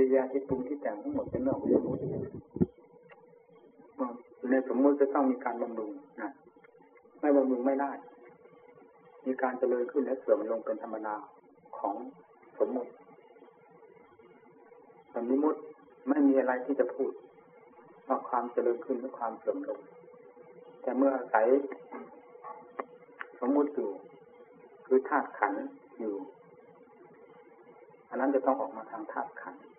ริยาที่ปรุงที่แต่งทั้งหมดเป็นเรื่องของสมมติในสมมติจะต้องมีการบำรุงนะไม่บำรุงไม่ได้ มีการเจริญขึ้นและเสื่อมลงเป็นธรรมดาของสมมติสมมติไม่มีอะไรที่จะพูดว่าความเจริญขึ้นและความเสื่อมลง แต่เมื่ออาศัยสมมติอยู่คือธาตุขันอยู่อันนั้นจะต้องออกมาทางธาตุขันทำ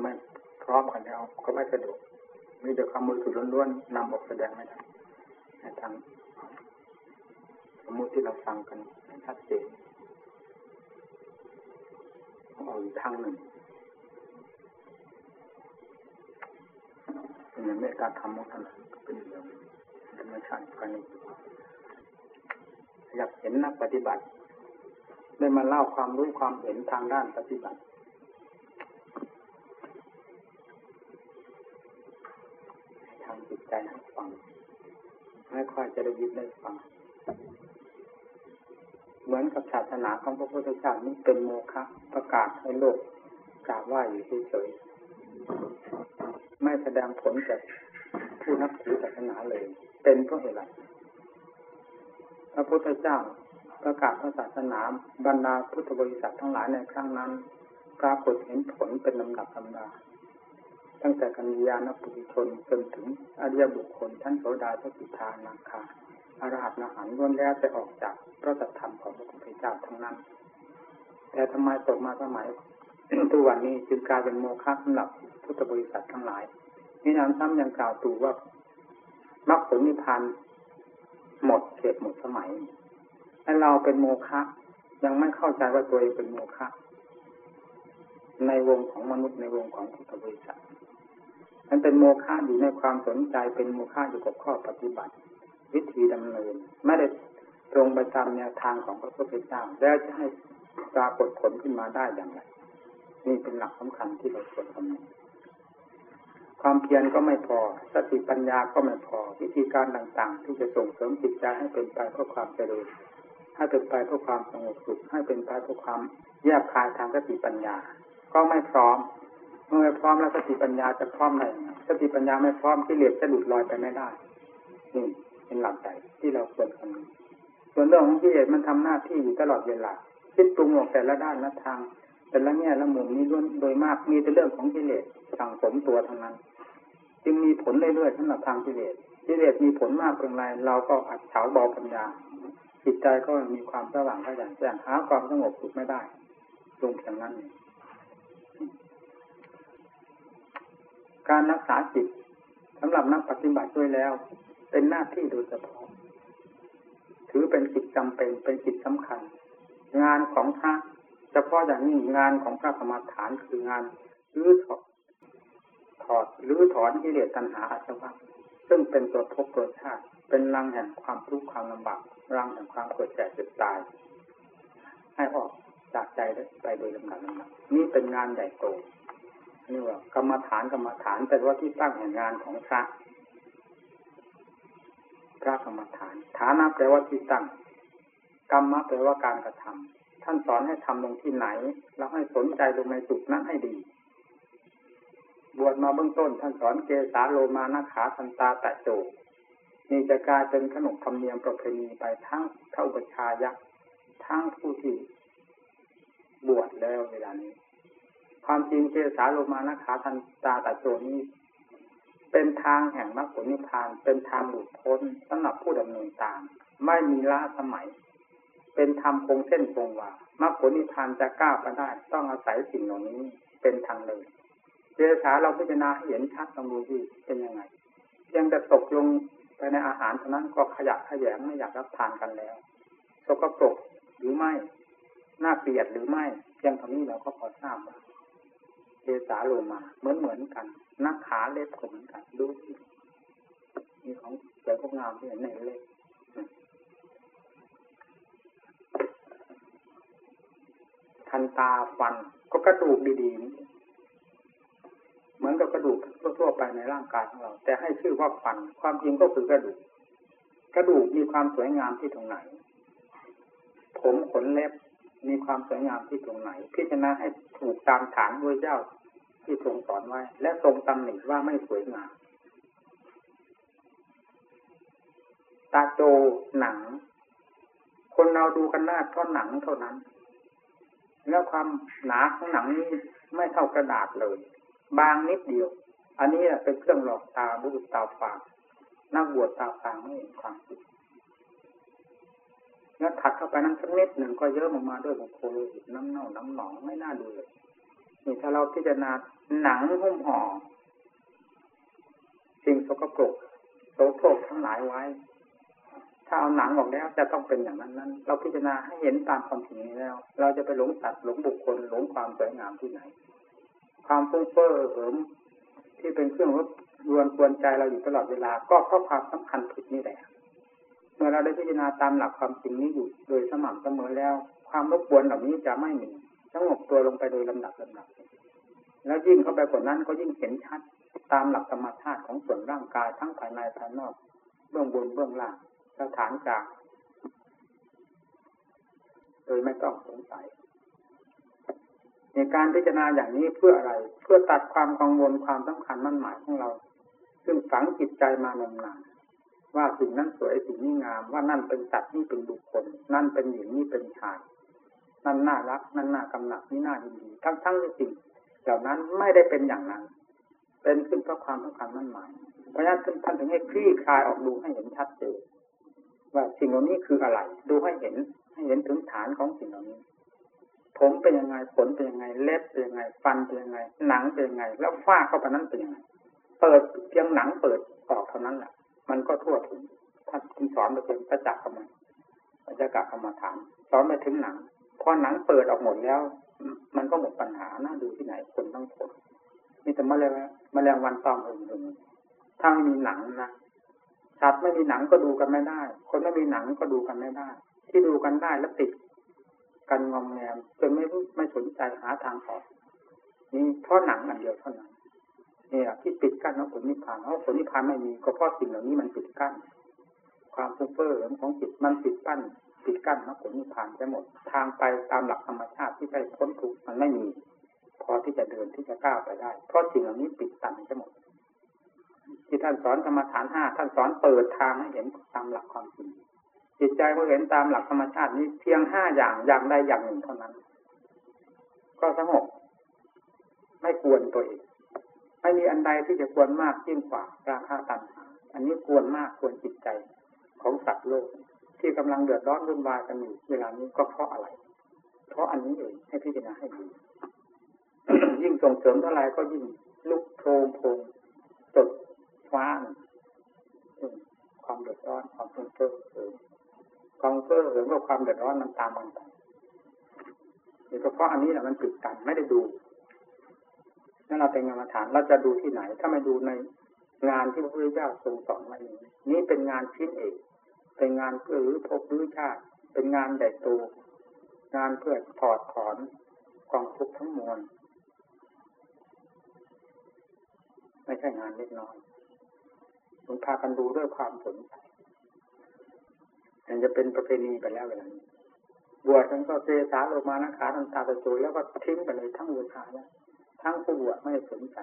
ไมพร้อมกันแล้วก็ไม่สะดวกมีแต่ความมือสุดล้วนๆนำออกแสดงไม่ได้ในทางสมมติที่เราฟังกันชัดเจนเอาอีกทางหนึ่งเป็นเมตตาธรรมของท่านเป็นเรื่องธรรมชาติกันอยากเห็นนักปฏิบัติ ได้มาเล่าความรู้ความเห็นทางด้านปฏิบัติทางจิตใจให้ฟัง ไม่ค่อยจะได้ยินได้ฟังเหมือนกับศาสนาของพระพุทธเจ้านี้เป็นโมฆะประกาศให้โลกกราบไหว้อยู่เฉยๆไม่แสดงผลแก่ผู้นับถือศาสนาเลย เป็นเพราะเหตุไรพระพุทธเจ้าประกาศพระศาสนาบรรดาพุทธบริษัททั้งหลายในครั้งนั้นปรากฏเห็นผลเป็นลำดับลำดา ตั้งแต่กัญญาณปุถุชนจนถึงอริยบุคคลท่านโสดาสกิทานาคาอรหัตนาหันล้วนแล้วจะออกจากพระธรรมของพระพุทธเจ้าทั้งนั้น แต่ทำไมตกมาสมัยทุกวันนี้จึงกลายเป็นโมฆะสำหรับพุทธบริษัททั้งหลายนี่นั้นซ้ำยังกล่าวตู่ว่ามรรคผลนิพพานหมดเขตหมดสมัยและเราเป็นโมฆะยังไม่เข้าใจว่าตัวเองเป็นโมฆะในวงของมนุษย์ในวงของพุทธบริษัท มันเป็นโมฆะอยู่ในความสนใจเป็นโมฆะอยู่กับข้อปฏิบัติ วิธีดำเนิน ไม่ได้ตรงไปตามแนวทางของพระพุทธเจ้าแล้วจะให้ปรากฏผลขึ้นมาได้อย่างไรนี่เป็นหลักสำคัญที่เราควรทำความเพียรก็ไม่พอ สติปัญญาก็ไม่พอ วิธีการต่างๆ ที่จะส่งเสริมจิตใจให้เป็นไปเพื่อความเจริญให้เป็นไปเพื่อความสงบสุขให้เป็นไปเพื่อความแยกคายทางสติปัญญา ก็ไม่พร้อม เมื่อพร้อมแล้วสติปัญญาจะพร้อมไหนสติปัญญาไม่พร้อมที่เหลือจะหลุดลอยไปไม่ได้นี่เป็นหลักใจที่เราควรทำส่วนเรื่องของกิเลสมันทำหน้าที่อยู่ตลอดเวลาคิดปรุงออกแต่ละด้านละทาง แต่ละแง่ละมุมนี้ล้วนโดยมากมีแต่เรื่องของกิเลสสั่งสมตัวทั้งนั้น จึงมีผลเรื่อยๆสำหรับทางกิเลสกิเลสมีผลมากเพียงไรเราก็อัดเฉาเบาปัญญาจิตใจก็มีความสว่างขยันแจ้งหาความสงบสุขไม่ได้ลงเพียงนั้น การรักษาจิตสำหรับนักปฏิบัติด้วยแล้ว เป็นหน้าที่โดยเฉพาะ ถือเป็นกิจจำเป็นเป็นกิจสำคัญ งานของพระเฉพาะอย่างนี้งานของพระกรรมฐานคืองานรื้อถอดถอดรื้อถอนกิเลสตัณหาอาสวะซึ่งเป็นตัวภพตัวชาติ เป็นรังแห่งความทุกข์ความลำบากรังแห่งความเกิดแก่เจ็บตาย ให้ออกจากใจไปโดยลำดับลำดับนี่เป็นงานใหญ่โต นี่ว่ากรรมฐานกรรมฐานแต่ว่าที่ตั้งแห่งงานของพระพระกรรมฐาน ฐานะแปลว่าที่ตั้ง กรรมะแปลว่าการกระทำท่านสอนให้ทำลงที่ไหน แล้วให้สนใจลงในจุดนั้นให้ดี บวชมาเบื้องต้น ท่านสอนเกสาโลมานาขาสันตาตะโจนี่จะกลายเป็นขนบธรรมเนียมประเพณีไปทั้งเท่าประชายักทั้งผู้ที่บวชแล้วเวลานี้ ความจริงเจสาโลมานะขาทันตาตาโจนี้ เป็นทางแห่งมรรคผลนิพพาน เป็นทางหลุดพ้นสำหรับผู้ดำเนินตาม ไม่มีล้าสมัย เป็นธรรมคงเส้นคงวามรรคผลนิพพานจะก้าวไปได้ ต้องอาศัยสิ่งเหล่านี้เป็นทางเลยเจสาเราพิจารณาเห็นชัดตรงรู้ที่เป็นยังไงยังจะตกลงไปในอาหารเท่านั้นก็ขยะขยงไม่อยากรับทานกันแล้วสกปรกหรือไม่น่าเกลียดหรือไม่เพียงเท่านี้เราก็พอทราบว่า เจสาโลมาเหมือนเหมือนกันนักขาเล็บก็เหมือนกันดูที่มีของสวยงามที่เห็นในเล็บทันตาฟันก็กระดูกดีๆนี่เหมือนกับกระดูกทั่วไปในร่างกายของเรา แต่ให้ชื่อว่าฟัน ความจริงก็คือกระดูก กระดูกมีความสวยงามที่ตรงไหน ผมขนเล็บมีความสวยงามที่ตรงไหน พิจารณาให้ถูกตามฐานด้วยเจ้า ที่ทรงสอนไว้ และทรงตำหนิว่าไม่สวยงามตาโจหนัง คนเราดูกันหน้าเพราะหนังเท่านั้น แล้วความหนาของหนังนี้ไม่เท่ากระดาษเลย บางนิดเดียว อันนี้เป็นเครื่องหลอกตาบุรุษตาฝางนักบวชตาฝางไม่เห็นความจริงแล้วถัดเข้าไปนั้นสักนิดหนึ่งก็เยอะออกมาด้วยบุคคลน้ำเน่าน้ำหนองไม่น่าดูเลย นี่ถ้าเราพิจารณาหนังหุ้มห่อสิ่งสกปรกโสโครกทั้งหลายไว้ ถ้าเอาหนังออกแล้วจะต้องเป็นอย่างนั้นนั้น เราพิจารณาให้เห็นตามความจริงนี้แล้ว เราจะไปหลงสัตว์หลงบุคคลหลงความสวยงามที่ไหน ความฟุ้งเฟ้อเหิมที่เป็นเครื่องรบรวนกวนใจเราอยู่ตลอดเวลา ก็เพราะความสำคัญผิดนี่แหละ เมื่อเราได้พิจารณาตามหลักความจริงนี้อยู่โดยสม่ำเสมอแล้ว ความรบกวนเหล่านี้จะไม่มี งบตัวลงไปโดยลำดับลำดับแล้วยิ่งเข้าไปกว่านั้นก็ยิ่งเห็นชัดตามหลักธรรมชาติของส่วนร่างกายทั้งภายในภายนอก เบื้องบนเบื้องล่างสถานกลางโดยไม่ต้องสงสัยในการพิจารณาอย่างนี้เพื่ออะไร เพื่อตัดความกังวลความสำคัญมั่นหมายของเรา ซึ่งฝังจิตใจมานานานว่าสิ่งนั้นสวยสิ่งนี้งาม ว่านั่นเป็นสัตว์นี่เป็นบุคคล นั่นเป็นหญิงนี่เป็นชาย นั่นน่ารัก นั่นน่ากำหนัดนี่น่ายินดีทั้งทั้งที่สิ่งเหล่านั้นไม่ได้เป็นอย่างนั้น เป็นขึ้นเพราะความสำคัญมั่นหมายเพราะฉะนั้นท่านถึงให้คลี่คลายออกดูให้เห็นชัดเจนว่าสิ่งเหล่านี้คืออะไร ดูให้เห็นให้เห็นถึงฐานของสิ่งเหล่านี้ ผมเป็นยังไงขนเป็นยังไง เล็บเป็นยังไง ฟันเป็นยังไง หนังเป็นยังไง แล้วฝ้าเข้าไปนั้นเป็นยังไง เปิดเพียงหนังเปิดออกเท่านั้นแหละมันก็ทั่วถึงถ้าคุณสอนไปเป็นประจักษ์กรรมประจักษ์กรรมฐานสอนไปถึงหนัง พอหนังเปิดออกหมดแล้ว มันก็หมดปัญหาน่าดูที่ไหนคนทั้งคนมีแต่มแมลงแมลงวันตอมอื่นๆถ้าไม่มีหนังนะสัตว์ไม่มีหนังก็ดูกันไม่ได้ คนไม่มีหนังก็ดูกันไม่ได้ ที่ดูกันได้แล้วติดกันงอมแงมจนไม่ไม่สนใจหาทางออกนี่เพราะหนังอันเดียวเท่านั้นเนี่ยที่ปิดกั้นของผลนิพพานเพราะผลนิพพานไม่มีก็เพราะสิ่งเหล่านี้มันปิดกั้น ความฟุ้งเฟ้อของจิตมันปิดกั้น ปิดกั้นมรรคผลนิพพานจะหมดทางไปตามหลักธรรมชาติที่ได้พ้นทุกข์มันไม่มี พอที่จะเดินที่จะก้าวไปได้ เพราะสิ่งเหล่านี้ปิดตันจะหมด ที่ท่านสอนธรรมฐานห้าท่านสอนเปิดทางให้เห็นตามหลักความจริงจิตใจเมื่อเห็นตามหลักธรรมชาตินี้เพียงห้าอย่างอย่างใดอย่างหนึ่งเท่านั้น ก็สงบไม่กวนตัวเองไม่มีอันใดที่จะควรมากยิ่งกว่าราคาตันอันนี้ควรมากควรจิตใจของสัตว์โลก ที่กำลังเดือดร้อนวุ่นวายกันอยู่เวลานี้ก็เพราะอะไร เพราะอันนี้เองให้พิจารณาให้ดียิ่งส่งเสริมเท่าไรก็ยิ่งลุกโพงโพงตดฟ้านความเดือดร้อนความเฟ้อเฟ้อความเฟ้อหรือว่าความเดือดร้อนมันตามมันไปนี่ก็เพราะอันนี้แหละมันปิดกันไม่ได้ดูนั่นเราเป็นงานฐานเราจะดูที่ไหน ถ้าไม่ดูในงานที่พระพุทธเจ้าทรงสอนมานี้นี่เป็นงานชิ้นเอก เป็นงานเพื่อรื้อภพรื้อชาติ เป็นงานใหญ่โตงานเพื่อถอดถอนกองทุกข์ทั้งมวลไม่ใช่งานเล็กน้อยผมพากันดูด้วยความสนใจมันจะเป็นประเพณีไปแล้วเวลานี้บวชกันก็เจสาโลมานะขาทันตาตะโจแล้วก็ทิ้งไปเลยทั้งบูชาแล้วทั้งผู้บวชไม่สนใจ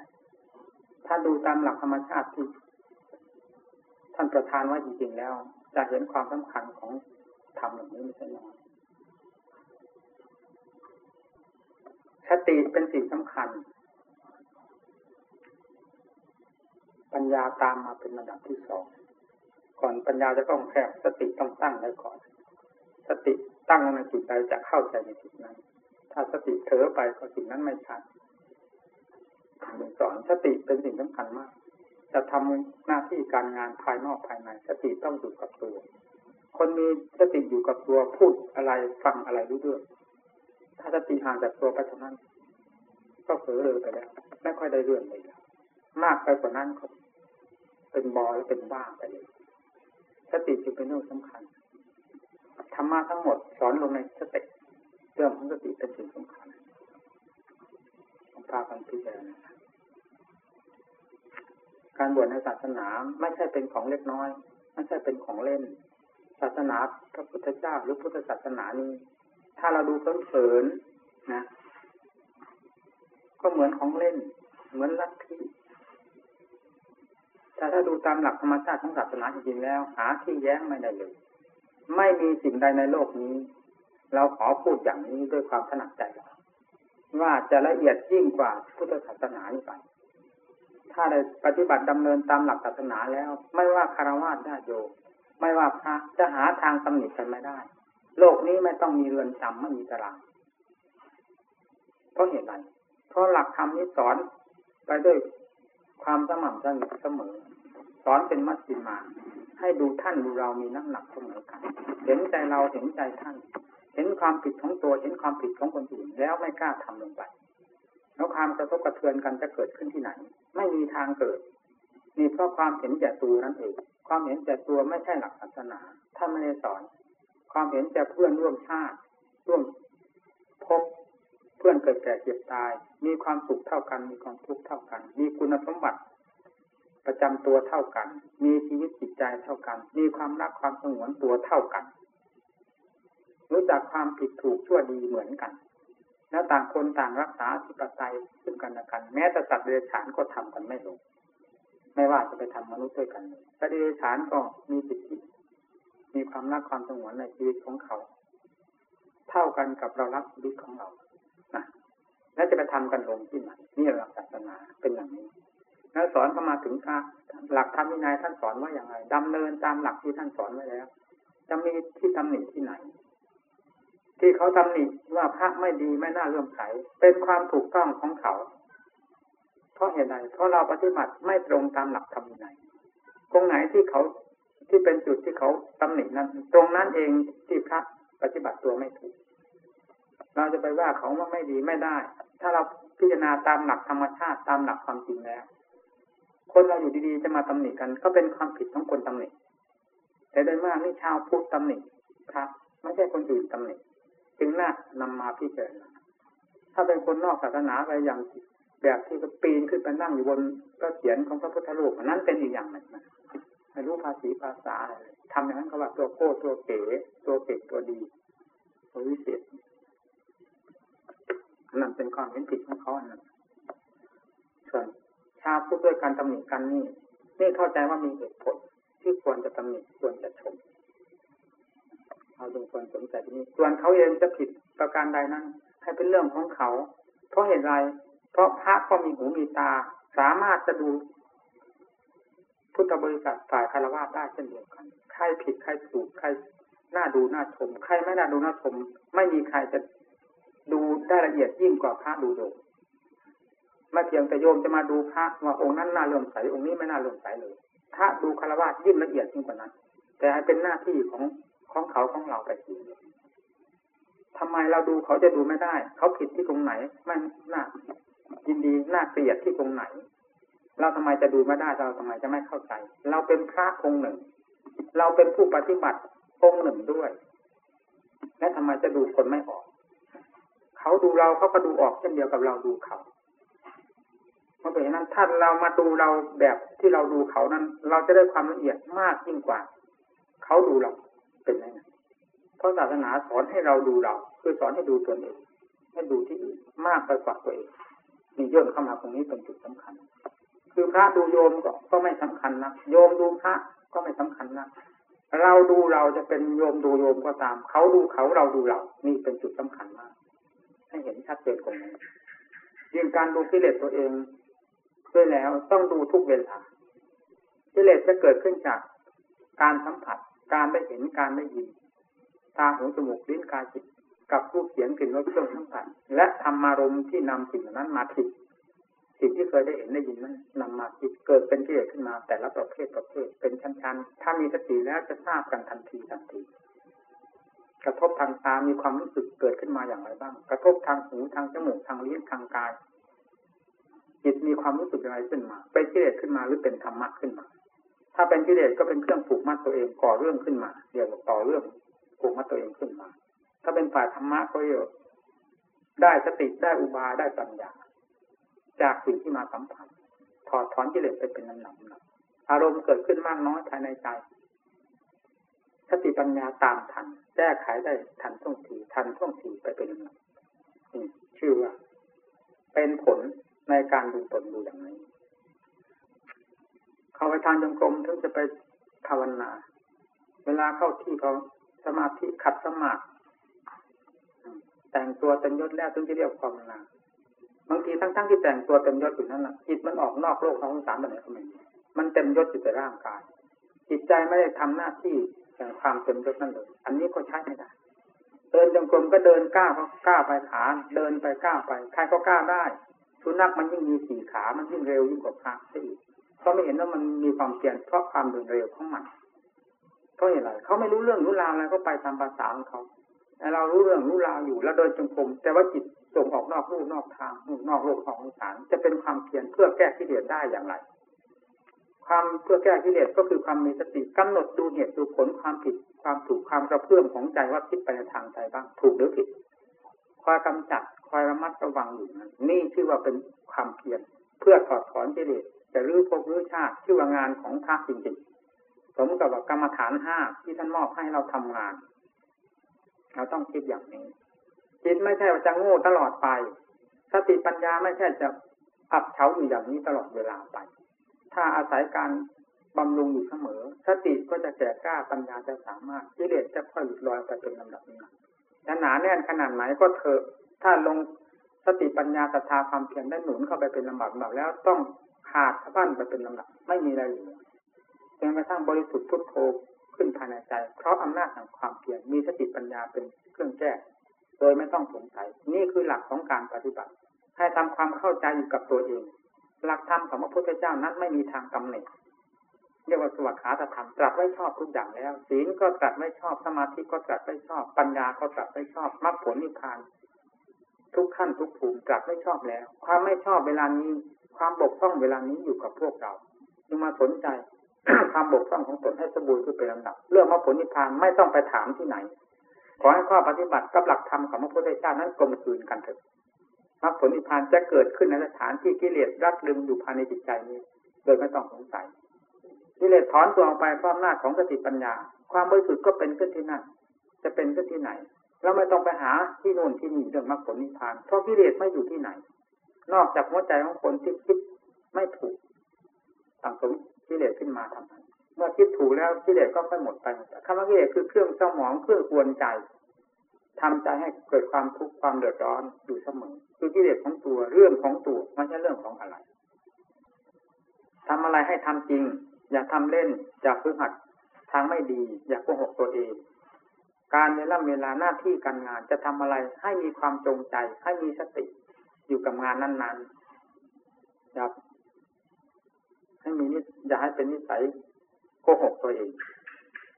ถ้าดูตามหลักธรรมชาติที่ท่านประทานไว้จริงๆแล้ว จะเห็นความสำคัญของธรรมอย่างนี้ไม่ใช่น้อยสติเป็นสิ่งสำคัญ ปัญญาตามมาเป็นระดับที่สอง ก่อนปัญญาจะต้องแคบสติต้องตั้งไว้ก่อน สติตั้งในจิตใจจะเข้าใจในจิตนั้น ถ้าสติเถอไปก็สิ่งนั้นไม่ชัดสอนสติเป็นสิ่งสำคัญมาก จะทำหน้าที่การงานภายนอกภายในสติต้องอยู่กับตัว คนมีสติอยู่กับตัวพูดอะไรฟังอะไรรู้เรื่องถ้าสติห่างจากตัวไปเท่านั้น ก็เผลอเลยไปแล้วไม่ค่อยได้เรื่องเลยมากไปกว่านั้นก็เป็นบอและเป็นบ้าไปเลยสติจึงเป็นเรื่องสำคัญธรรมะทั้งหมดสอนลงในสติเรื่องของสติเป็นสิ่งสำคัญพากันพิจารณาการบวชในศา สนาไม่ใช่เป็นของเล็กน้อย ไม่ใช่เป็นของเล่น ศาสนาพระพุทธเจ้าหรือพุทธศาสนานี้ ถ้าเราดูเพลินๆนะ ก็เหมือนของเล่น เหมือนลัทธิแต่ถ้าดูตามหลักธรรมชาติของศาสนาจริงๆแล้ว หาที่แย้งไม่ได้เลย ไม่มีสิ่งใดในโลกนี้ เราขอพูดอย่างนี้ด้วยความถนัดใจว่าจะละเอียดยิ่งกว่าพุทธศาสนานี้ไป ถ้าได้ปฏิบัติดำเนินตามหลักศาสนาแล้ว ไม่ว่าคารวะญาติโยมไม่ว่าพระจะหาทางตำหนิกันไม่ได้ โลกนี้ไม่ต้องมีเรือนจำไม่มีตารางเพราะเหตุไรเพราะหลักธรรมนี้สอนไปด้วยความสม่ำเสมอ สอนเป็นมัชฌิมา ให้ดูท่านดูเรามีน้ำหนักเสมอกัน เห็นใจเราเห็นใจท่าน เห็นความผิดของตัวเห็นความผิดของคนอื่นแล้วไม่กล้าทำลงไป แล้วความกระทบกระเทือนกันจะเกิดขึ้นที่ไหน ไม่มีทางเกิดนี่เพราะความเห็นแก่ตัวนั่นเอง ความเห็นแก่ตัวไม่ใช่หลักศาสนาท่านไม่ได้สอน ความเห็นแก่เพื่อนร่วมชาติร่วมพบเพื่อนเกิดแก่เจ็บตาย มีความสุขเท่ากัน มีความทุกข์เท่ากัน มีคุณสมบัติ ประจำตัวเท่ากัน มีชีวิตจิตใจเท่ากัน มีความรักความสงวนตัวเท่ากัน รู้จักความผิดถูกชั่วดีเหมือนกัน แล้วต่างคนต่างรักษาสิปไตยซึ่งกันและกัน แม้แต่สัตว์เดรัจฉานก็ทำกันไม่ลง ไม่ว่าจะไปทำมนุษย์ด้วยกันสัตว์เดรัจฉานก็มีสิทธิมีความรักความสงวนในชีวิตของเขา เท่ากันกับเรารักชีวิตของเรานะแล้วจะไปทำกันลงที่ไหนนี่หลักศาสนาเป็นอย่างนี้แล้วสอนเข้ามาถึงพระหลักธรรมวินัยท่านสอนว่าอย่างไรดำเนินตามหลักที่ท่านสอนไว้แล้ว จะมีที่ตำหนิที่ไหน ที่เขาตำหนิว่าพระไม่ดีไม่น่าเลื่อมใส เป็นความถูกต้องของเขา เพราะเหตุใดเพราะเราปฏิบัติไม่ตรงตามหลักธรรมวินัยตรงไหนที่เขาที่เป็นจุดที่เขาตำหนินั้น ตรงนั้นเองที่พระปฏิบัติตัวไม่ถูก เราจะไปว่าเขาว่าไม่ดีไม่ได้ ถ้าเราพิจารณาตามหลักธรรมชาติตามหลักความจริงแล้ว คนเราอยู่ดีๆจะมาตำหนิกัน ก็เป็นความผิดของคนตำหนิแต่โดยมากนี่ชาวพุทธตำหนิพระไม่ใช่คนอื่นตำหนิ จึงน่านำมาพิจารณาถ้าเป็นคนนอกศาสนาไปอย่างแบบที่ก็ปีนขึ้นไปนั่งอยู่บนก็เขียนของพระพุทธรูปนั้นเป็นอีกอย่างหนึ่งนะไม่รู้ภาษีภาษาอะไรทำอย่างนั้นเขาว่าตัวโก้ตัวเก๋ตัวเก่งตัวดีตัววิเศษนั่นเป็นความเห็นผิดของเขาอันนั้นส่วนชาพูดด้วยการตำหนิกันนี่นี่เข้าใจว่ามีเหตุผลที่ควรจะตำหนิควรจะชม เราจึงควรสนใจที่นี้ส่วนเขาเองจะผิดประการใดนั้น ให้เป็นเรื่องของเขา เพราะเหตุไร เพราะพระก็มีหูมีตา สามารถจะดู พุทธบริษัทฝ่ายคารวะได้เช่นเดียวกันใครผิดใครถูกใครน่าดูน่าชมใครไม่น่าดูน่าชม ไม่มีใครจะดูได้ละเอียดยิ่งกว่าพระดูโยมมาเพียงแต่โยมจะมาดูพระว่าองค์นั้นน่าเลื่อมใสองค์นี้ไม่น่าเลื่อมใสเลยพระดูคารวะยิ่งละเอียดยิ่งกว่านั้น แต่เป็นหน้าที่ของ ของเขาของเราไปจริงทำไมเราดูเขาจะดูไม่ได้ เขาผิดที่ตรงไหนไม่น่ายินดีน่าเกลียดที่ตรงไหน เราทำไมจะดูไม่ได้เราทำไมจะไม่เข้าใจ เราเป็นพระองค์หนึ่ง เราเป็นผู้ปฏิบัติองค์หนึ่งด้วย และทำไมจะดูคนไม่ออก เขาดูเราเขาก็ดูออกเช่นเดียวกับเราดูเขาเพราะฉะนั้นถ้าเรามาดูเราแบบที่เราดูเขานั้น เราจะได้ความละเอียดมากยิ่งกว่า เขาดูเรา เป็นยังไงเพราะศาสนาสอนให้เราดูเรา คือสอนให้ดูตัวเองให้ดูที่อื่นมากไปกว่าตัวเองนี่ย่นเข้ามาตรงนี้เป็นจุดสำคัญ คือพระดูโยมก็ก็ไม่สำคัญนะโยมดูพระก็ไม่สำคัญนะเราดูเราจะเป็นโยมดูโยมก็ตาม เขาดูเขาเราดูเรา นี่เป็นจุดสำคัญมาก ให้เห็นชัดเจนตรงนี้ยิ่งการดูกิเลสตัวเองด้วยแล้วต้องดูทุกเวลากิเลสจะเกิดขึ้นจากการสัมผัส การได้เห็นการได้ยิน ตาหูจมูกลิ้นกายจิตกับรูปเสียงกลิ่นรสเครื่องสัมผัสและธรรมารมณ์ที่นำสิ่งนั้นมาถิดสิ่งที่เคยได้เห็นได้ยินนั้นนำมาคิดเกิดเป็นกิเลสขึ้นมาแต่ละประเภทประเภทเป็นชั้นๆถ้ามีสติแล้วจะทราบกันทันทีทันที กระทบทางตา มีความรู้สึกเกิดขึ้นมาอย่างไรบ้าง กระทบทางหูทางจมูกทางลิ้นทางกายจิตมีความรู้สึกอะไรขึ้นมา เป็นกิเลสขึ้นมาหรือเป็นธรรมะขึ้นมา ถ้าเป็นกิเลสก็เป็นเครื่องผูกมัดตัวเองก่อเรื่องขึ้นมาเดี๋ยวต่อเรื่องผูกมัดตัวเองขึ้นมา ถ้าเป็นฝ่ายธรรมะก็เยอได้สติได้อุบายได้ปัญญา จากสิ่งที่มาสัมผัสถอดถอนกิเลสไปเป็นลำดับอารมณ์เกิดขึ้นมากน้อยภายในใจสติปัญญาตามทัน แก้ไขได้ทันท่วงทีทันท่วงทีไปเป็นลำดับชื่อว่า เป็นผลในการดูตนดูอย่างนี้ เข้าไปทางจงกรมถึงจะไปภาวนา เวลาเข้าที่เขาสมาธิขัดสมาธิแต่งตัวเต็มยศแล้วถึงจะเรียกภาวนาบางทีทั้งๆทที่แต่งตัวเต็มยศอยู่นั่นแหละจิตมันออกนอกโลกท้องสารแบบไหนก็ไม่มันเต็มยศอยู่แต่ร่างกาย จิตใจไม่ได้ทำหน้าที่แห่งความเต็มยศนั่นเลย อันนี้ก็ใช้ไม่ได้เดินจงกรมก็เดินก้าวก้าวไปขาเดินไปก้าวไปใครก็ก้าวได้สุนัขมันยิ่งมีสี่ขามันยิ่งเร็วยิ่งกว่าพระซะอีก เขาไม่เห็นว่ามันมีความเปลี่ยนเพราะความเดินเร็วของมันเพราะอย่างไรเขาไม่รู้เรื่องรู้ราวอะไรก็ไปตามภาษาของเขาแต่เรารู้เรื่องรู้ราวอยู่แล้วเดินจงกรมแต่ว่าจิตส่งออกนอกรูนอกทางนอกโลกของสารจะเป็นความเพียรเพื่อแก้กิเลสได้อย่างไร ความเพื่อแก้กิเลสก็คือความมีสติกำหนดดูเหตุดูผลความผิดความถูกความกระเพื่อมของใจว่าคิดไปในทางใดบ้างถูกหรือผิดคอยกำจัดคอยระมัดระวังอยู่นั้นนี่ชื่อว่าเป็นความเพียรเพื่อถอดถอนกิเลส จะรื้อภพรื้อชาติชื่อว่างานของพระจริงๆสมกับว่ากรรมฐานห้าที่ท่านมอบให้เราทำงาน เราต้องคิดอย่างนี้จิตไม่ใช่ว่าจะโง่ตลอดไป สติปัญญาไม่ใช่จะอับเฉาอยู่อย่างนี้ตลอดเวลาไป ถ้าอาศัยการบำรุงอยู่เสมอ สติก็จะแก่กล้าปัญญาจะสามารถกิเลสจะค่อยหลุดลอยไปเป็นลำดับนี้จะหนาแน่นขนาดไหนก็เถอะ ถ้าลง สติปัญญาศรัทธาความเพียรได้หนุนเข้าไปเป็นลำดับลำดับแล้วต้องขาดสะบั้นไปเป็นลำดับไม่มีอะไรเหลือจนกระทั่งบริสุทธิ์พุทโธขึ้นภายในใจ เพราะอำนาจแห่งความเพียรมีสติปัญญาเป็นเครื่องแก้โดยไม่ต้องสงสัยนี่คือหลักของการปฏิบัติ ให้ทำความเข้าใจอยู่กับตัวเอง หลักธรรมของพระพุทธเจ้านั้นไม่มีทางกำเนิดเรียกว่าสวัสดิขาธรรมตรัสไว้ชอบทุกอย่างแล้ว ศีลก็ตรัสไว้ชอบสมาธิก็ตรัสไว้ชอบ ปัญญาก็ตรัสไว้ชอบมรรคผลนิพพาน ทุกขั้นทุกภูมิตรัสไม่ชอบแล้ว ความไม่ชอบเวลานี้ ความบกพร่องเวลานี้อยู่กับพวกเราจึงมาสนใจความบกพร่องของตนให้สมบูรณ์ขึ้นเป็นลำดับ เรื่องมรรคผลนิพพานไม่ต้องไปถามที่ไหน ขอให้ข้อปฏิบัติกับหลักธรรมของพระพุทธเจ้านั้นกลมกลืนกันเถิดมรรคผลนิพพานจะเกิดขึ้นในสถานที่กิเลสรัดลึงอยู่ภายในจิตใจนี้ โดยไม่ต้องสงสัยกิเลสถอนตัวออกไปเพราะอำนาของสติปัญญา ความบริสุทธิ์ก็เป็นขึ้นที่นั่นจะเป็นขึ้นที่ไหน เราไม่ต้องไปหาที่โน่นที่นี่เรื่องมรรคผลนิพพาน เพราะกิเลสไม่อยู่ที่ไหน นอกจากหัวใจของคนที่คิดไม่ถูกตั้งสมกิเลสขึ้นมาทำไมเมื่อคิดถูกแล้วกิเลสก็ค่อยหมดไปคำว่ากิเลสคือเครื่องเจ้าหมองเครื่องกวนใจทำใจให้เกิดความทุกข์ความเดือดร้อนอยู่เสมอคือกิเลสของตัวเรื่องของตัวไม่ใช่เรื่องของอะไรทำอะไรให้ทำจริง อย่าทำเล่นอย่าฝึกหัดทางไม่ดี อย่าโกหกตัวเอง การเวลาเวลาหน้าที่การงานจะทำอะไรให้มีความจงใจ ให้มีสติอยู่กับงานนั้นๆอย่าให้มีนิอย่าให้เป็นนิสัยโกหกตัวเอง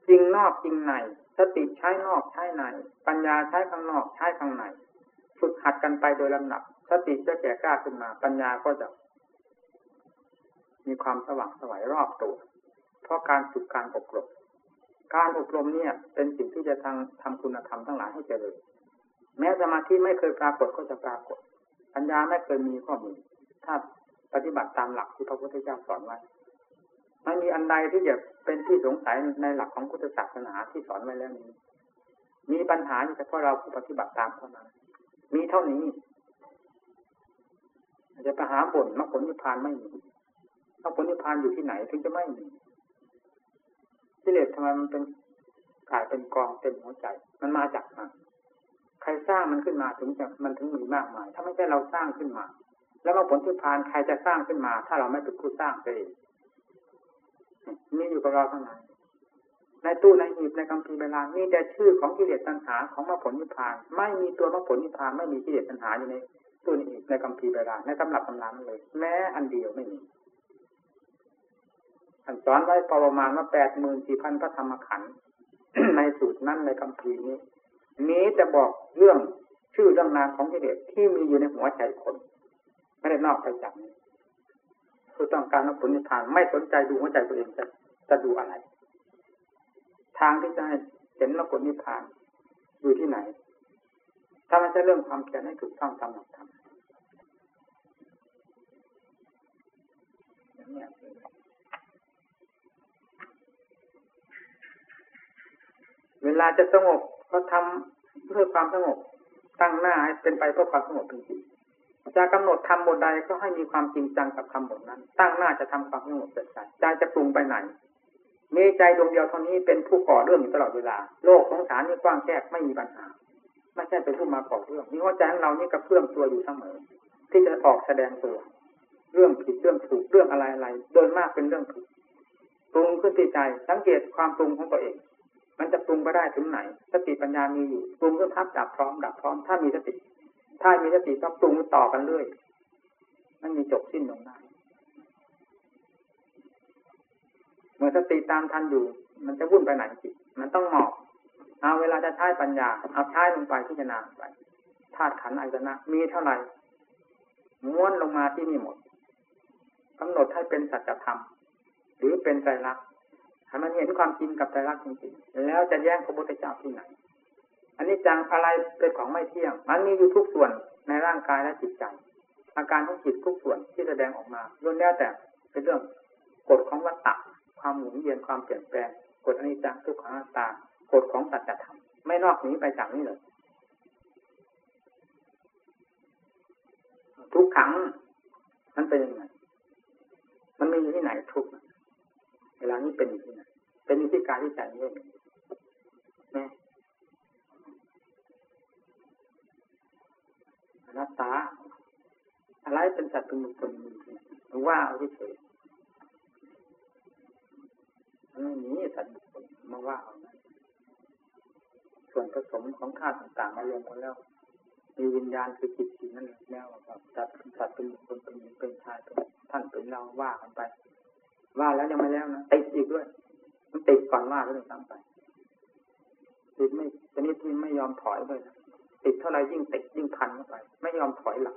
จริงนอกจริงในสติใช้นอกใช้ในปัญญาใช้ข้างนอกใช้ข้างในฝึกหัดกันไปโดยลำดับ สติจะแก่กล้าขึ้นมา ปัญญาก็จะ มีความสว่างสวัยรอบตัว เพราะการฝึกการอบรม การอบรมเนี่ย เป็นสิ่งที่จะทางทำคุณธรรมทั้งหลายให้เจริญ แม้สมาธิไม่เคยปรากฏก็จะปรากฏ ปัญญาไม่เคยมีข้อมูลถ้าปฏิบัติตามหลักที่พระพุทธเจ้าสอนไว้ไม่มีอันใดที่จะเป็นที่สงสัยในหลักของพุทธศาสนาที่สอนไว้แล้วนี้ มีปัญหาเฉพาะเราผู้ปฏิบัติตามเท่านั้น มีเท่านี้จะไปหาบ่นมรรคผลนิพพานไม่มีมรรคผลนิพพานอยู่ที่ไหนถึงจะไม่มี กิเลสทำไมมันเป็นกลายเป็นกองเต็มหัวใจ มันมาจากมันใครสร้างมันขึ้นมาถึงจะมันถึงมีมากมาย ถ้าไม่ใช่เราสร้างขึ้นมา แล้วมรรคผลนิพพานใครจะสร้างขึ้นมา ถ้าเราไม่เป็นผู้สร้างเองมีอยู่กับเราทั้งนั้นในตู้ในหีบในกัมพีเวลามีแต่ชื่อของกิเลสตัณหาของมรรคผลนิพพาน ไม่มีตัวมรรคผลนิพพานไม่มีกิเลสตัณหาอยู่ในตู้ในหีบในกัมพีเวลาในตำรับตำราเลย แม้อันเดียวไม่มี ท่านสอนไว้ประมาณว่าแปดหมื่นสี่พันพระธรรมขันธ์ในสูตรนั้นในกัมพีนี้นี้จะบอกเรื่องชื่อเรื่องนามของกิเลสที่มีอยู่ในหัวใจคน ไม่ได้นอกไปจากนี้คือต้องการรรคผลนิพพานไม่สนใจดูหัวใจตัวเองจะจะดูอะไร ทางที่จะให้เห็นรรคผลนิพพานอยู่ที่ไหน ถ้าไม่ใช่เรื่องความเพียรให้ถูกต้องตามหลักธรรมเวลาจะสงบก็ทำเพื่อความสงบ ตั้งหน้าให้เป็นไปเพื่อความสงบจริงๆจะกำหนดทำบทใดก็ให้มีความจริงจังกับคำบทนั้น ตั้งหน้าจะทำความสงบเกิดใจใจจะปรุงไปไหนมีใจดวงเดียวเท่านี้เป็นผู้ก่อเรื่องอยู่ตลอดเวลา โลกของสารนี่กว้างแคบไม่มีปัญหา ไม่ใช่เป็นผู้มาก่อเรื่องนี่หัวใจของเรานี่กระเพื่อมตัวอยู่เสมอ ที่จะออกแสดงตัว เรื่องผิดเรื่องถูกเรื่องอะไรอะไรโดยมากเป็นเรื่องผิดปรุงขึ้นที่ใจสังเกตความปรุงของตัวเอง มันจะปรุงไปได้ถึงไหน สติปัญญามีอยู่ปรุงขึ้นพับดับพร้อมดับพร้อมถ้ามีสติ ถ้ามีสติก็ปรุงต่อกันเรื่อยมันมีจบสิ้นลงได้เมื่อสติตามทันอยู่ มันจะวุ่นไปไหนจิตมันต้องหมอบเอาเวลาจะใช้ปัญญาเอาใช้ลงไปที่จะนาไปธาตุขันธ์อายตนะ มีเท่าไหร่ม้วนลงมาที่นี่หมดกำหนดให้เป็นสัจธรรมหรือเป็นใจรัก ให้มันเห็นความจริงกับใจรักจริงๆแล้วจะแย่งพระพุทธเจ้าที่ไหนอันนี้จังอะไรเป็นของไม่เที่ยง มันมีอยู่ทุกส่วนในร่างกายและจิตใจ อาการของจิตทุกส่วนที่แสดงออกมาล้วนแล้วแต่เป็นเรื่องกฎของวัฏฏะความหมุนเวียนความเปลี่ยนแปลงกฎอนิจจังทุกขังอนัตตากฎของสัจธรรมไม่นอกนี้ไปจากนี้เลยทุกขังมันเป็นยังไงมันมีอยู่ที่ไหนทุกเว ลานี้เป็นอยู่ที่ไหนเป็นอยู่ที่กายที่ใจนี่เองแม่อนัตตาอะไรเป็นสัตว์เป็นบุคคลว่าเอาเฉยไม่มีสัตว์มาว่าเอาส่วนผสมของธาตุต่างๆมารวมกันแล้วมีวิญญาณคือจิตจิตนั่นแล้วครับสัตว์สัตว์เป็นคนเป็นหญิงเป็นชายเป็นท่านเป็นเราว่ากันไป ว่าแล้วยังไม่แล้วนะติดอีกด้วย มันติดก่อนว่าแล้วเลยซ้ำไปติดไม่ชนิดที่ไม่ยอมถอยเลยนะติดเท่าไรยิ่งติดยิ่งพันเข้าไป ไม่ยอมถอยหลัง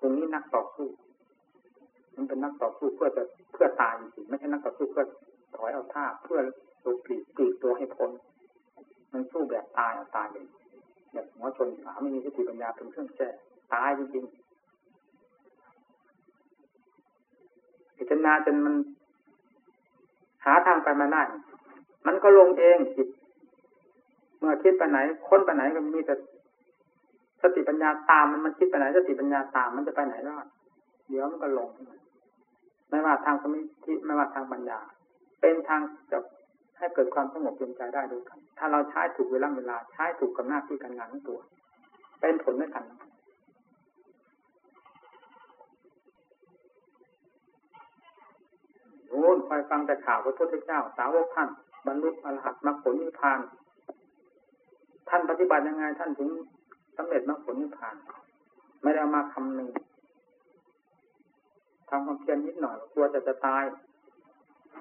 ตรงนี้นักต่อสู้มันเป็นนักต่อสู้เพื่อจะเพื่อตายจริงไม่ใช่นักต่อสู้เพื่อถอยเอาท่าเพื่อตัวปลีกปลีกตัวให้พ้นมันสู้แบบตายเอาตายเลยแบบหัวชนขาไม่มีสติปัญญาเป็นเครื่องแก้ตายจริงๆพิจารณาจนมัน หาทางไปมาได้ มันก็ลงเองจิต เมื่อคิดไปไหน ค้นไปไหนก็มีแต่สติปัญญาตามมันมันคิดไปไหน สติปัญญาตามมันจะไปไหนรอด เดี๋ยวมันก็ลงไม่ว่าทางสมาธิไม่ว่าทางปัญญา เป็นทางจะให้เกิดความสงบเย็นใจได้ด้วยกัน ถ้าเราใช้ถูกเวลาเวลาใช้ถูกกับหน้าที่การงานของตัว เป็นผลด้วยกัน โอ้คอยฟังแต่ข่าวพระพุทธเจ้า สาวกท่าน บรรลุอรหัตมรรคผลนิพพาน ท่านปฏิบัติยังไงท่านถึงสำเร็จมรรคผลนิพพาน ไม่ได้มาคำหนึ่งทำความเพียรนิดหน่อยกลัวจะจะตาย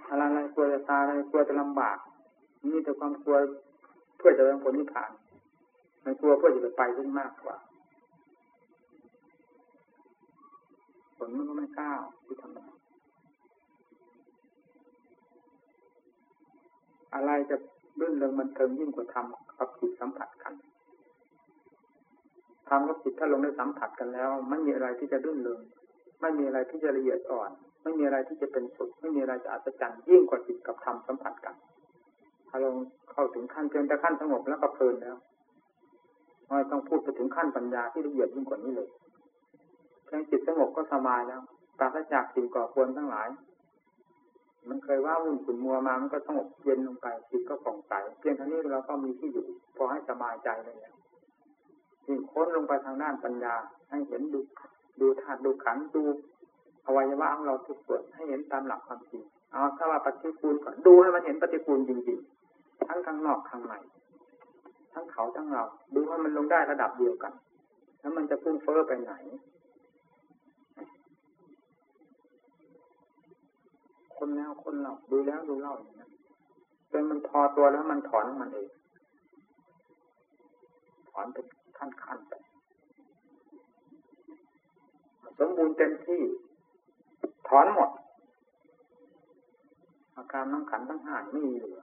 อะไรอะไรกลัวจะตายอะไรกลัวจะลำบากนี่แต่ความกลัวเพื่อจะเป็นผลนิพพาน มันกลัวเพื่อจะไปขึ้นมากกว่าผลมันก็ไม่ก้าวที่ทำ อะไรจะรื่นเริงมันเติมยิ่งกว่าทำกับจิตสัมผัสกันทำกับจิตถ้าลงได้สัมผัสกันแล้วไม่มีอะไรที่จะรื่นเริงไม่มีอะไรที่จะละเอียดอ่อน ไม่มีอะไรที่จะเป็นสุด ไม่มีอะไรจะอัศจรรย์ยิ่งกว่าจิตกับธรรมสัมผัสกันถ้าลงเข้าถึงขั้นเพียงแต่ขั้นสงบแล้วก็เพลินแล้วไม่ต้องพูดไปถึงขั้นปัญญาที่ละเอียดยิ่งกว่านี้เลยเพียงจิตสงบก็สบายแล้วปราศจากสิ่งก่อควรทั้งหลาย มันเคยว่าวุ่นขุ่นมัวมา มันก็สงบเย็นลงไปจิตก็ผ่องใสเพียงเท่านี้เราก็มีที่อยู่ พอให้สบายใจเลยแล้วยิ่งค้นลงไปทางด้านปัญญา ให้เห็นดูดูธาตุดูขันดูอวัยวะของเราทุกส่วนให้เห็นตามหลักความจริงเอาถ้าว่าปฏิกูลก่อนดูให้มันเห็นปฏิกูลจริงๆทั้งข้างนอกข้างในทั้งเขาทั้งเรา ดูให้มันลงได้ระดับเดียวกัน แล้วมันจะพุ่งเฟ้อไปไหน คนแล้วคนเราดูแล้วดูเล่าอย่างนั้จนมันพอตัวแล้วมันถอนมันเองถอนเป็นขั้นๆไปสมบูรณ์เต็มที่ ถอนหมด อาการน้ำขันทั้งห้าไม่มีเหลือ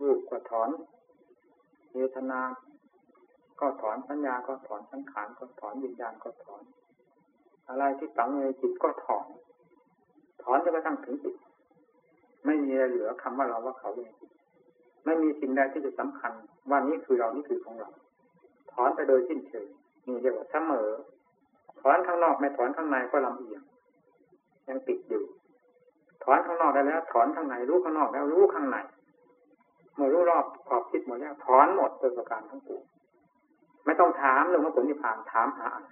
รูปก็ถอนเวทนา ก็ถอนสัญญาก็ถอนสังขารก็ถอนวิญญาณก็ถอน อะไรที่ฝังในจิตก็ถอน ถอนจนกระทั่งถึงจิตไม่มีอะไรเหลือคำว่าเราว่าเขาเลยไม่มีสิ่งใดที่จะสำคัญ ว่านี้คือเรานี่คือของเราถอนไปโดยสิ้นเชิงนี่เรียกว่าเสมอ ถอนข้างนอกไม่ถอนข้างในก็ลำเอียงยังติดอยู่ ถอนข้างนอกได้แล้ว ถอนข้างในรู้ข้างนอกแล้วรู้ข้างในเมื่อรู้รอบขอบคิดหมดแล้วถอนหมดโดยประการทั้งปวงไม่ต้องถามเรื่องของผลนิพพานถามหาอะไร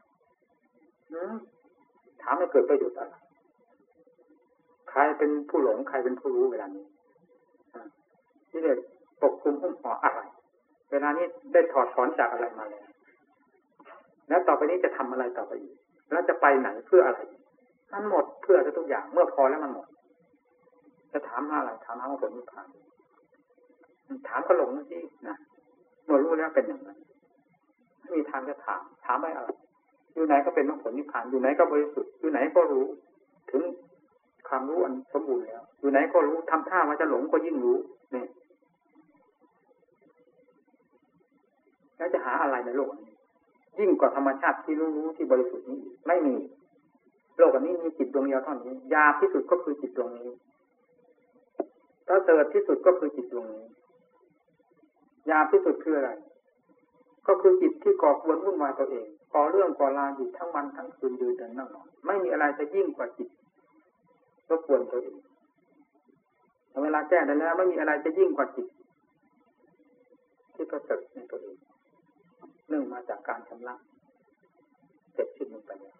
ถามให้เกิดประโยชน์อะไร ใครเป็นผู้หลงใครเป็นผู้รู้เวลานี้ที่เด็กปกคลุมหุ้มห่ออะไร เวลานี้ได้ถอดถอนจากอะไรมาแล้วแล้วต่อไปนี้จะทำอะไรต่อไปอีก แล้วจะไปไหนเพื่ออะไร มันหมดเพื่อทุกอย่างเมื่อพอแล้วมันหมด จะถามหาอะไรถามหาผลนิพพานถามก็หลงที่นะเมื่อรู้แล้วเป็นอย่างนั้นไม่มีทางจะถาม ถามไม่อะไร อยู่ไหนก็เป็นมรรคผลนิพพานอยู่ไหนก็บริสุทธิ์อยู่ไหนก็รู้ ถึง ความรู้อันสมบูรณ์แล้ว อยู่ไหนก็รู้ทำท่าว่าจะหลงก็ยิ่งรู้เนี่ยแล้วจะหาอะไรในโลกนี้ ยิ่งกว่าธรรมชาติที่รู้รู้ที่บริสุทธิ์นี้ ไม่มี โลกอันนี้มีจิตดวงเดียวเท่านี้ ยาที่สุดก็คือจิตดวงนี้ถ้าเสดที่สุดก็คือจิตดวงนี้ ยาที่สุดคืออะไร ก็คือจิตที่ก่อควรวุ่นวายตัวเองก่อเรื่องก่อราวอยู่ทั้งวันทั้งคืนยืนเดินนั่งนอนไม่มีอะไรจะยิ่งกว่าจิต รบกวนตัวเองเวลาแก้ได้แล้วไม่มีอะไรจะยิ่งกว่าจิต ที่ประเสริฐในตัวเองเนื่องมาจากการชำระเสร็จสิ้นลงไปแล้ว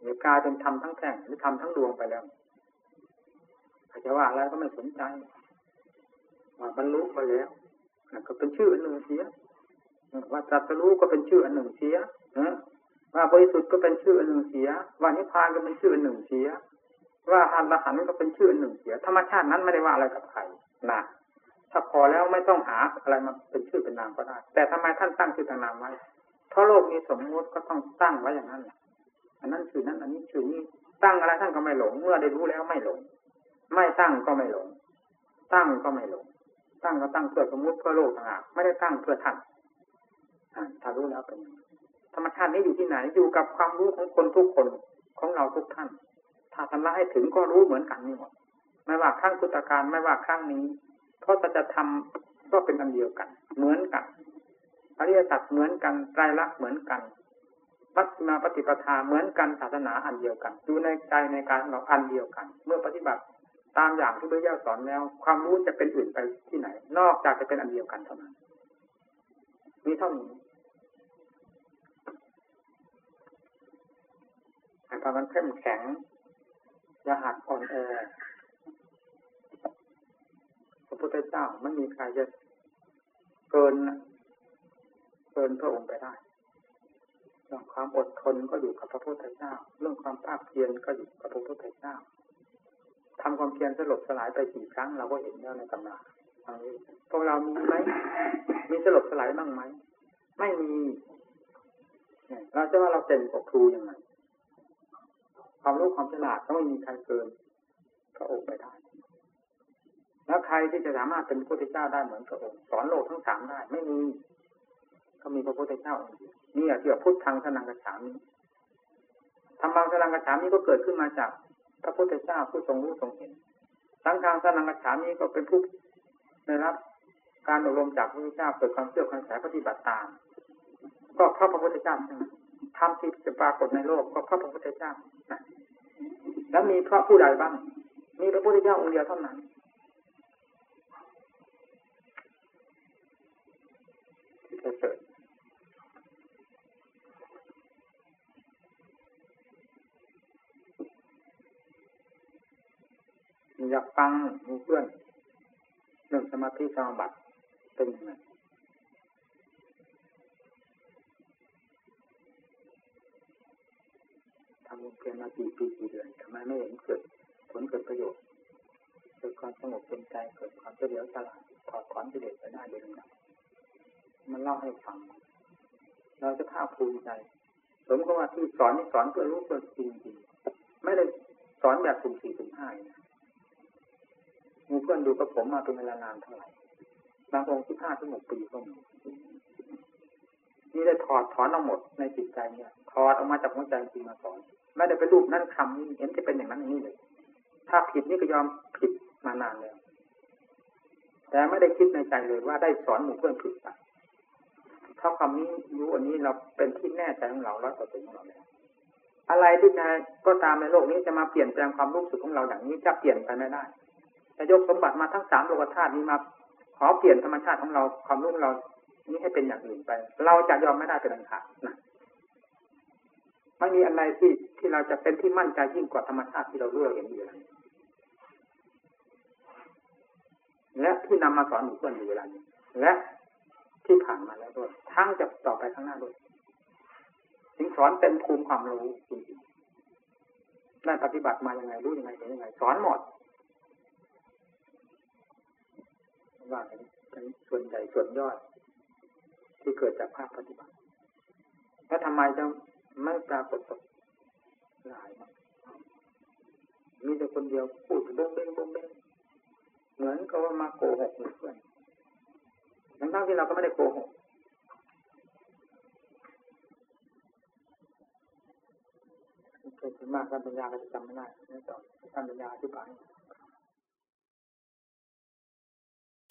เดี๋ยวกลายเป็นทำทั้งแท่งหรือทำทั้งดวงไปแล้วใครจะว่าอะไรก็ไม่สนใจว่าบรรลุไปแล้วก็เป็นชื่ออันหนึ่งเสียว่าตรัสรู้ก็เป็นชื่ออันหนึ่งเสีย ว่าบริสุทธิ์ก็เป็นชื่ออันหนึ่งเสีย ว่านิพพานก็เป็นชื่ออันหนึ่งเสีย ว่าอรหันต์ก็เป็นชื่ออันหนึ่งเสีย ธรรมชาตินั้นไม่ได้ว่าอะไรกับใครนะถ้าพอแล้วไม่ต้องหาอะไรมาเป็นชื่อเป็นนามก็ได้ แต่ทำไมท่านตั้งชื่อต่างนามไว้เพราะโลกมีสมมติก็ต้องตั้งไว้อย่างนั้นอันนั้นชื่อนั้น อันนี้ชื่อนี้ตั้งอะไรท่านก็ไม่หลง เมื่อได้รู้แล้วไม่หลง ไม่ตั้งก็ไม่หลง ตั้งก็ไม่หลง ตั้งก็ตั้งเพื่อสมมติเพื่อโลกต่างหากไม่ได้ตั้งเพื่อท่านถ้ารู้แล้วเป็น ธรรมชาตินี้อยู่ที่ไหนอยู่กับความรู้ของคนทุกคนของเราทุกท่าน ถ้าทำละให้ถึงก็รู้เหมือนกันนี่หมดไม่ว่าครั้งพุทธการไม่ว่าครั้งนี้ เพราะจะทำก็เป็นอันเดียวกัน เหมือนกันอริยสัจเหมือนกันไตรลักษณ์เหมือนกันปัจมาปฏิปทาเหมือนกันศาสนาอันเดียวกันอยู่ในใจในการเราอันเดียวกัน เมื่อปฏิบัติตามอย่างที่พระเจ้าสอนแล้ว ความรู้จะเป็นอื่นไปที่ไหน นอกจากจะเป็นอันเดียวกันเท่านั้นมีเท่านี้ อาการมันเข้มแข็งอย่าหัดอ่อนแอพระพุทธเจ้าไม่มีใครจะเกินเกินพระองค์ไปได้เรื่องความอดทนก็อยู่กับพระพุทธเจ้า เรื่องความภาคเพียรก็อยู่กับพระพุทธเจ้าทำความเพียรสลบสลายไปกี่ครั้งเราก็เห็นแล้วในตำราพวกเรามีไหมมีสลบสลายบ้างไหม ไม่มีเราจะว่าเราเก่งกว่าครูยังไง ความรู้ความฉลาดก็ไม่มีใครเกินพระองค์ไปได้ แล้วใครที่จะสามารถเป็นพระพุทธเจ้าได้เหมือนพระองค์สอนโลกทั้งสามได้ ไม่มี ก็มีพระพุทธเจ้าองค์เดียวนี่เกี่ยวพุทธทางสนังกระฉามนี้ธรรมังสนังกระฉามนี้ก็เกิดขึ้นมาจากพระพุทธเจ้าผู้ทรงรู้ทรงเห็นสังฆางสนังกระฉามนี้ก็เป็นผู้ได้รับการอบรมจากพระพุทธเจ้าเกิดความเชื่อความแสปฏิบัติตาม ก็เพราะพระพุทธเจ้าใช่ไหม ทำที่จะปรากฏในโลกก็เพราะพระพุทธเจ้าแล้วมีเพราะผู้ใดบ้าง มีพระพุทธเจ้าองค์เดียวเท่านั้น ที่ประเสริฐอยากฟังมูเพื่อนเรื่องสมาธิสมาบัติเป็นยังไง เพียงมากี่ปีกี่เดือนทำไมไม่เห็นเกิดผลเกิดประโยชน์เกิดความสงบเป็นใจเกิดความเฉลียวฉลาดถอดถอนกิเลสไปได้เองนะมันเล่าให้ฟัง เราจะภาคภูมิใจ สมกับว่าที่สอนนี่สอนเพื่อรู้เพื่อจริงจริงไม่ได้สอนแบบสุ่มสี่สุ่มห้ามีเพื่อนดูกับผมมาเป็นเวลานานเท่าไหร่บางองค์ที่ห้าถึงหกปีก็มีนี่ได้ถอดถอนเอาหมดในจิตใจเนี่ยถอดออกมาจากหัวใจจริงมาสอน ไม่ได้ไปรูปนั่นคำนี้เห็นจะเป็นอย่างนั้นอย่างนี้เลยถ้าผิดนี่ก็ยอมผิดมานานแล้วแต่ไม่ได้คิดในใจเลยว่าได้สอนหมู่เพื่อนผิดไปถ้าความนี้รู้อันนี้เราเป็นที่แน่ใจของเราแล้วต่อตัวของเราแล้วอะไรที่จะก็ตามในโลกนี้จะมาเปลี่ยนแปลงความรู้สึกของเราอย่างนี้จะเปลี่ยนไปไม่ได้จะยกสมบัติมาทั้งสามโลกธาตุนี้มาขอเปลี่ยนธรรมชาติของเราความรู้ของเรา นี้ให้เป็นอย่างอื่นไป เราจะยอมไม่ได้เป็นอันขาดนะ ไม่มีอะไรที่ที่เราจะเป็นที่มั่นใจยิ่งกว่าธรรมชาติที่เรารู้เราเห็นอยู่แล้วและที่นำมาสอนหมู่เพื่อนอยู่เวลานี้ และที่ผ่านมาแล้วด้วยทั้งจะต่อไปข้างหน้าด้วยถึงสอนเต็มภูมิความรู้จริงๆได้ปฏิบัติมายังไงรู้ยังไงเห็นยังไง สอนหมดว่ากันส่วนใหญ่ส่วนยอด ที่เกิดจากภาคปฏิบัติแล้วทำไมจะ ไม่ปรากฏหลายมากมีแต่คนเดียวพูดบ้งเบ้งบ้งเบ้งเหมือนกับว่ามาโกหกเพื่อนทั้งที่เราก็ไม่ได้โกหกเกิดมากการปัญญาก็จะจำไม่ได้ไม่ต้อการปัญญาอธิบาย